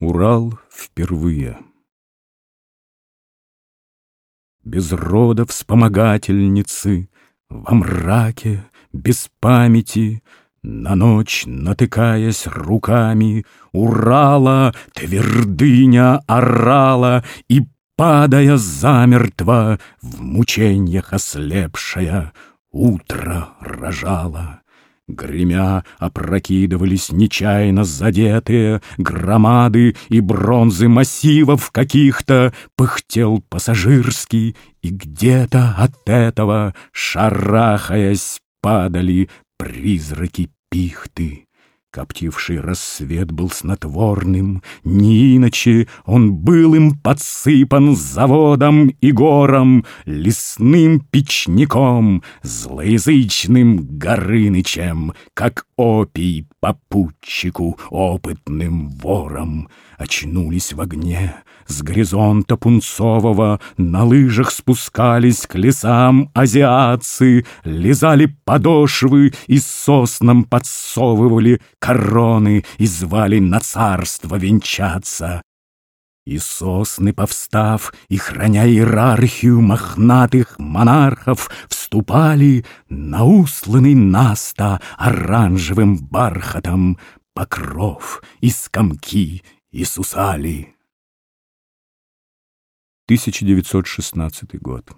Урал впервые. Без рода вспомогательницы, Во мраке, без памяти, На ночь натыкаясь руками, Урала твердыня орала И, падая замертво, В мученьях ослепшая, Утро рожала. Гремя опрокидывались нечаянно задетые Громады и бронзы массивов каких-то Пыхтел пассажирский, и где-то от этого, Шарахаясь, падали призраки пихты. Коптивший рассвет был снотворным, Не иначе он был им подсыпан Заводом и гором, лесным печником, Злоязычным Горынычем, Как опий попутчику опытным вором. Очнулись в огне, с горизонта пунцового На лыжах спускались к лесам азиатцы, Лизали подошвы и соснам подсовывали Короны и звали на царство венчаться. И сосны, повстав и храня иерархию мохнатых монархов, Вступали на усланный наста оранжевым бархатом Покров и скамки и сусали. 1916 год.